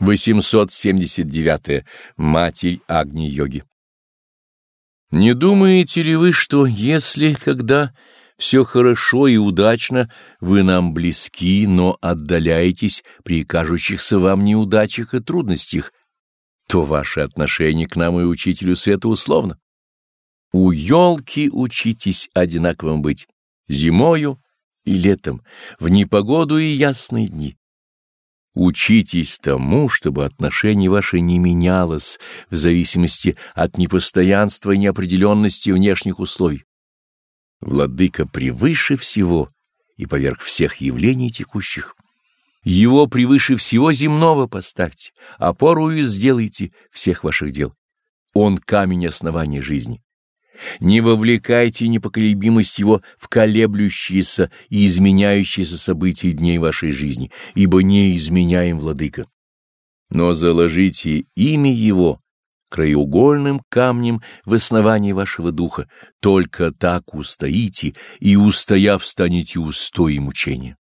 879. -е. Матерь Агни-йоги. Не думаете ли вы, что если, когда все хорошо и удачно, вы нам близки, но отдаляетесь при кажущихся вам неудачах и трудностях, то ваше отношение к нам и учителю света условно? У елки учитесь одинаковым быть, зимою и летом, в непогоду и ясные дни. Учитесь тому, чтобы отношение ваше не менялось в зависимости от непостоянства и неопределенности внешних условий. Владыка превыше всего и поверх всех явлений текущих. Его превыше всего земного поставьте, опорую сделайте всех ваших дел. Он камень основания жизни. Не вовлекайте непоколебимость его в колеблющиеся и изменяющиеся события дней вашей жизни, ибо не изменяем владыка. Но заложите имя его краеугольным камнем в основании вашего духа, только так устоите, и, устояв, станете устоем учения.